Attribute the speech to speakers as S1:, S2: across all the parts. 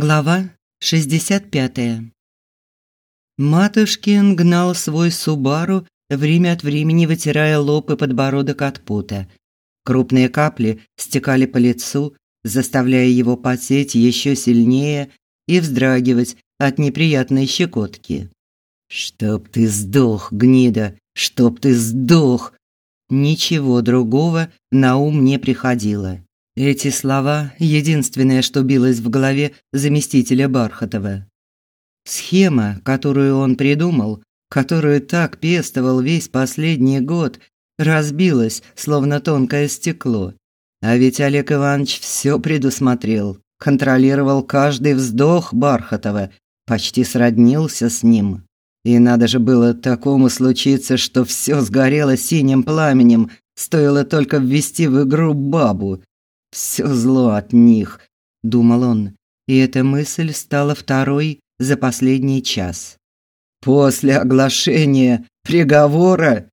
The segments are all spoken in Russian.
S1: Глава 65. Матушкин гнал свой Субару, время от времени вытирая лоб и подбородок от пота. Крупные капли стекали по лицу, заставляя его потеть еще сильнее и вздрагивать от неприятной щекотки. «Чтоб ты сдох, гнида! Чтоб ты сдох!» Ничего другого на ум не приходило. Эти слова – единственное, что билось в голове заместителя Бархатова. Схема, которую он придумал, которую так пестовал весь последний год, разбилась, словно тонкое стекло. А ведь Олег Иванович все предусмотрел, контролировал каждый вздох Бархатова, почти сроднился с ним. И надо же было такому случиться, что все сгорело синим пламенем, стоило только ввести в игру бабу. Все зло от них, думал он, и эта мысль стала второй за последний час. После оглашения приговора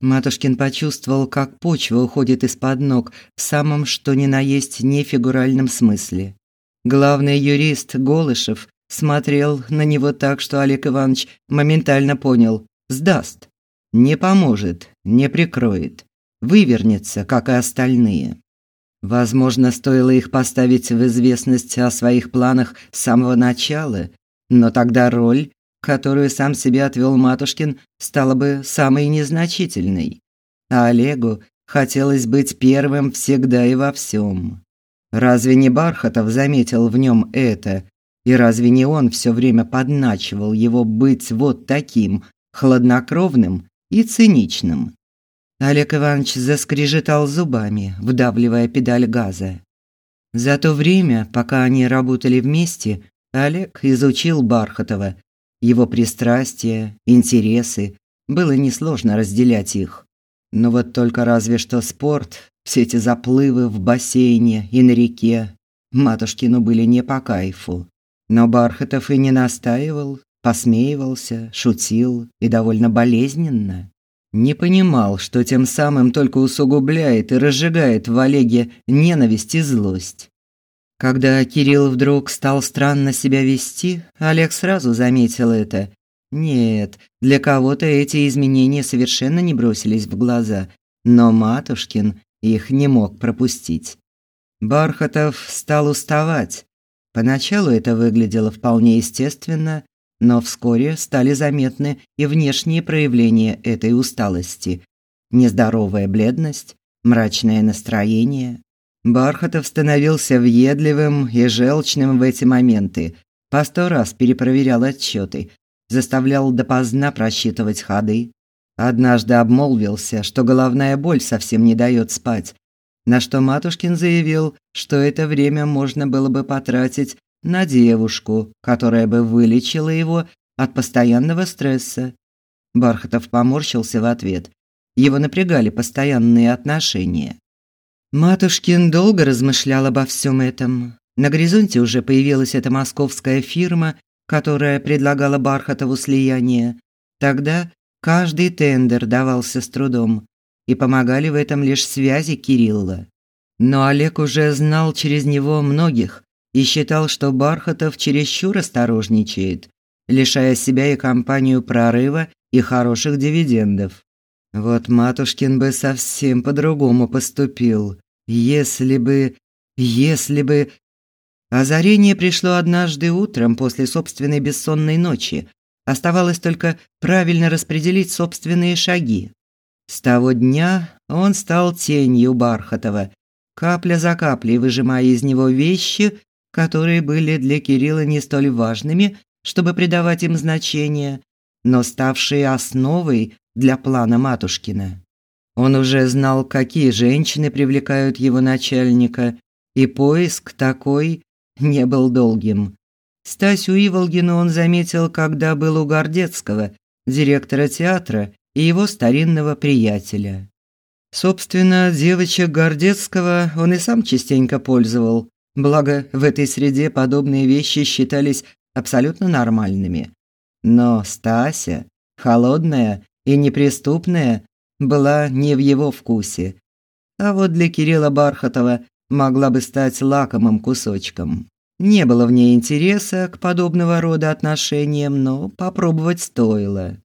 S1: Матушкин почувствовал, как почва уходит из-под ног в самом что ни на есть нефигуральном смысле. Главный юрист Голышев смотрел на него так, что Олег Иванович моментально понял – сдаст. Не поможет, не прикроет, вывернется, как и остальные. Возможно, стоило их поставить в известность о своих планах с самого начала, но тогда роль, которую сам себе отвел Матушкин, стала бы самой незначительной. А Олегу хотелось быть первым всегда и во всем. Разве не Бархатов заметил в нем это? И разве не он все время подначивал его быть вот таким, хладнокровным и циничным? Олег Иванович заскрежетал зубами, вдавливая педаль газа. За то время, пока они работали вместе, Олег изучил Бархатова. Его пристрастия, интересы, было несложно разделять их. Но вот только разве что спорт, все эти заплывы в бассейне и на реке матушкину были не по кайфу. Но Бархатов и не настаивал, посмеивался, шутил и довольно болезненно не понимал, что тем самым только усугубляет и разжигает в Олеге ненависть и злость. Когда Кирилл вдруг стал странно себя вести, Олег сразу заметил это. Нет, для кого-то эти изменения совершенно не бросились в глаза, но Матушкин их не мог пропустить. Бархатов стал уставать. Поначалу это выглядело вполне естественно, но вскоре стали заметны и внешние проявления этой усталости. Нездоровая бледность, мрачное настроение. Бархатов становился въедливым и желчным в эти моменты. По сто раз перепроверял отчеты, заставлял допоздна просчитывать ходы. Однажды обмолвился, что головная боль совсем не дает спать, на что Матушкин заявил, что это время можно было бы потратить на девушку, которая бы вылечила его от постоянного стресса. Бархатов поморщился в ответ. Его напрягали постоянные отношения. Матушкин долго размышлял обо всем этом. На горизонте уже появилась эта московская фирма, которая предлагала Бархатову слияние. Тогда каждый тендер давался с трудом, и помогали в этом лишь связи Кирилла. Но Олег уже знал через него многих, и считал, что Бархатов чересчур осторожничает, лишая себя и компанию прорыва и хороших дивидендов. Вот Матушкин бы совсем по-другому поступил, если бы... если бы... Озарение пришло однажды утром после собственной бессонной ночи. Оставалось только правильно распределить собственные шаги. С того дня он стал тенью Бархатова, капля за каплей выжимая из него вещи, которые были для Кирилла не столь важными, чтобы придавать им значение, но ставшие основой для плана Матушкина. Он уже знал, какие женщины привлекают его начальника, и поиск такой не был долгим. Стасю Иволгину он заметил, когда был у Гордецкого, директора театра и его старинного приятеля. Собственно, девочек Гордецкого он и сам частенько пользовал, Благо, в этой среде подобные вещи считались абсолютно нормальными. Но Стася, холодная и неприступная, была не в его вкусе. А вот для Кирилла Бархатова могла бы стать лакомым кусочком. Не было в ней интереса к подобного рода отношениям, но попробовать стоило.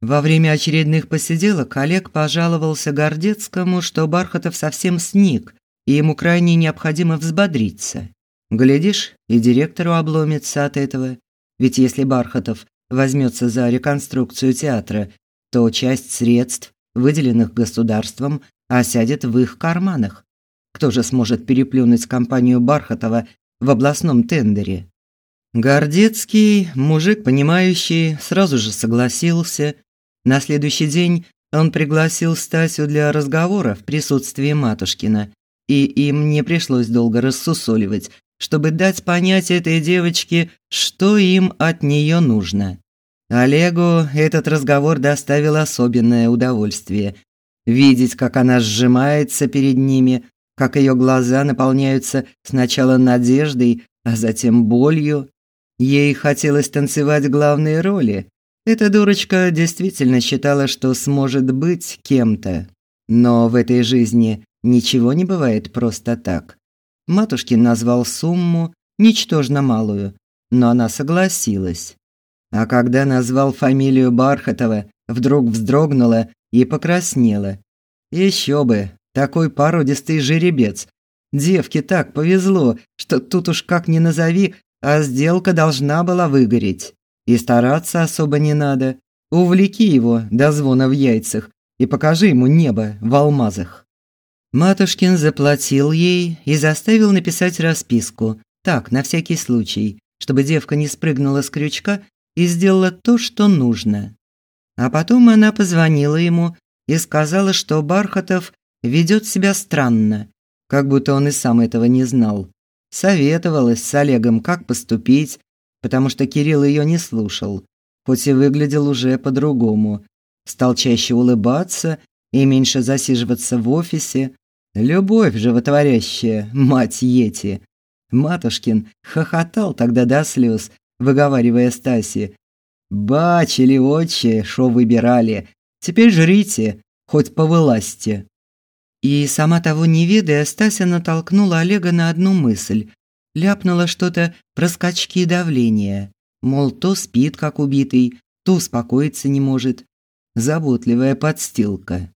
S1: Во время очередных посиделок Олег пожаловался Гордецкому, что Бархатов совсем сник, и ему крайне необходимо взбодриться. Глядишь, и директору обломится от этого. Ведь если Бархатов возьмется за реконструкцию театра, то часть средств, выделенных государством, осядет в их карманах. Кто же сможет переплюнуть компанию Бархатова в областном тендере? Гордецкий, мужик понимающий, сразу же согласился. На следующий день он пригласил Стасю для разговора в присутствии Матушкина, и им не пришлось долго рассусоливать, чтобы дать понять этой девочке, что им от нее нужно. Олегу этот разговор доставил особенное удовольствие. Видеть, как она сжимается перед ними, как ее глаза наполняются сначала надеждой, а затем болью. Ей хотелось танцевать главные роли. Эта дурочка действительно считала, что сможет быть кем-то. Но в этой жизни ничего не бывает просто так. Матушкин назвал сумму, ничтожно малую, но она согласилась. А когда назвал фамилию Бархатова, вдруг вздрогнула и покраснела. Еще бы, такой породистый жеребец. Девке так повезло, что тут уж как ни назови, а сделка должна была выгореть. И стараться особо не надо. Увлеки его до звона в яйцах и покажи ему небо в алмазах. Матушкин заплатил ей и заставил написать расписку, так, на всякий случай, чтобы девка не спрыгнула с крючка и сделала то, что нужно. А потом она позвонила ему и сказала, что Бархатов ведет себя странно, как будто он и сам этого не знал. Советовалась с Олегом, как поступить, потому что Кирилл ее не слушал, хоть и выглядел уже по-другому. Стал чаще улыбаться и меньше засиживаться в офисе. Любовь животворящая, мать Ети. Матушкин хохотал тогда до слез, выговаривая Стасе. «Бачили, отче, шо выбирали. Теперь жрите, хоть по власти». И сама того не ведая, Стася натолкнула Олега на одну мысль. Ляпнула что-то про скачки давления. Мол, то спит, как убитый, то успокоиться не может. Заботливая подстилка.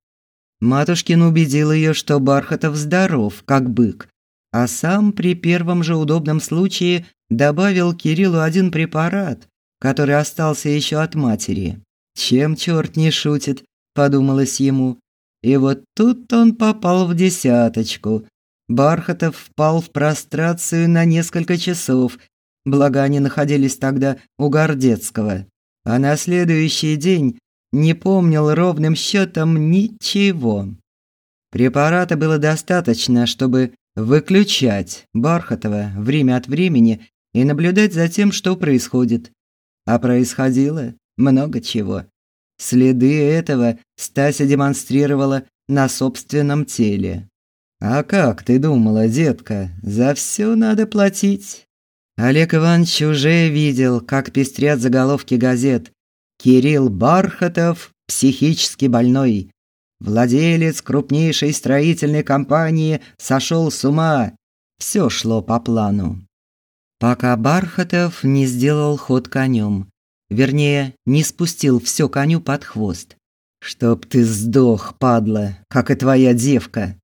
S1: Матушкин убедил ее, что Бархатов здоров, как бык, а сам при первом же удобном случае добавил Кириллу один препарат, который остался еще от матери. Чем черт не шутит, подумалось ему. И вот тут он попал в десяточку. Бархатов впал в прострацию на несколько часов, благо они находились тогда у Гордецкого. А на следующий день не помнил ровным счетом ничего. Препарата было достаточно, чтобы выключать Бархатова время от времени и наблюдать за тем, что происходит. А происходило много чего. Следы этого Стася демонстрировала на собственном теле. А как ты думала, детка, за все надо платить? Олег Иванович уже видел, как пестрят заголовки газет. Кирилл Бархатов психически больной. Владелец крупнейшей строительной компании сошел с ума. Все шло по плану. Пока Бархатов не сделал ход конем, вернее, не спустил все коню под хвост. Чтоб ты сдох, падла, как и твоя девка.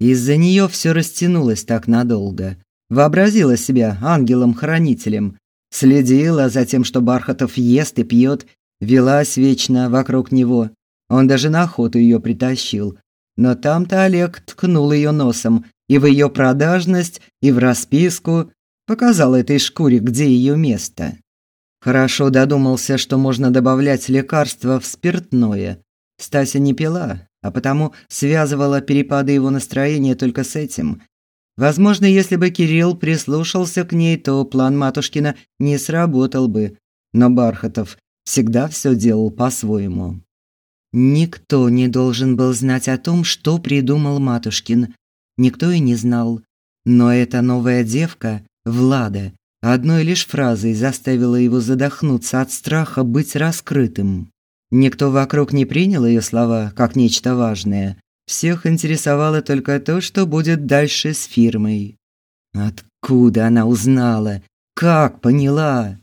S1: Из-за нее все растянулось так надолго. Вообразила себя ангелом-хранителем, следила за тем, что Бархатов ест и пьет, велась вечно вокруг него. Он даже на охоту ее притащил. Но там-то Олег ткнул ее носом и в ее продажность, и в расписку, показал этой шкуре, где ее место. Хорошо додумался, что можно добавлять лекарства в спиртное. Стася не пила, а потому связывала перепады его настроения только с этим. Возможно, если бы Кирилл прислушался к ней, то план матушкина не сработал бы. Но Бархатов всегда все делал по-своему. Никто не должен был знать о том, что придумал Матушкин. Никто и не знал. Но эта новая девка, Влада, одной лишь фразой заставила его задохнуться от страха быть раскрытым. Никто вокруг не принял ее слова как нечто важное. Всех интересовало только то, что будет дальше с фирмой. Откуда она узнала? Как поняла?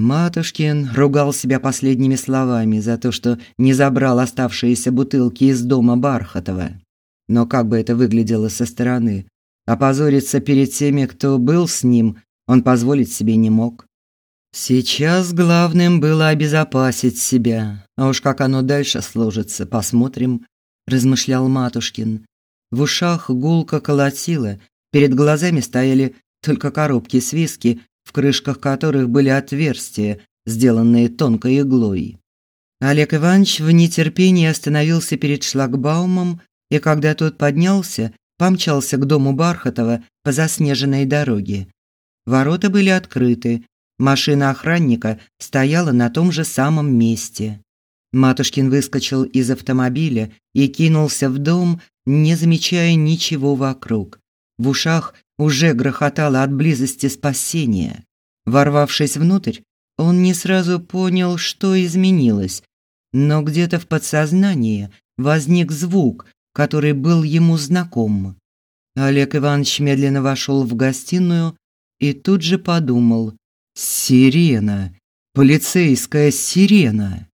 S1: Матушкин ругал себя последними словами за то, что не забрал оставшиеся бутылки из дома Бархатова. Но как бы это выглядело со стороны, опозориться перед теми, кто был с ним, он позволить себе не мог. Сейчас главным было обезопасить себя. А уж как оно дальше сложится, посмотрим, размышлял Матушкин. В ушах гулко колотило, перед глазами стояли только коробки с виски, в крышках которых были отверстия, сделанные тонкой иглой. Олег Иванович в нетерпении остановился перед шлагбаумом, и когда тот поднялся, помчался к дому Бархатова по заснеженной дороге. Ворота были открыты, Машина охранника стояла на том же самом месте. Матушкин выскочил из автомобиля и кинулся в дом, не замечая ничего вокруг. В ушах уже грохотало от близости спасения. Ворвавшись внутрь, он не сразу понял, что изменилось, но где-то в подсознании возник звук, который был ему знаком. Олег Иванович медленно вошел в гостиную и тут же подумал: Сирена. Полицейская сирена.